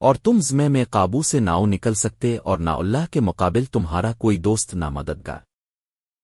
اور تم زمے میں قابو سے ناؤ نکل سکتے اور نہ اللہ کے مقابل تمہارا کوئی دوست نہ مددگار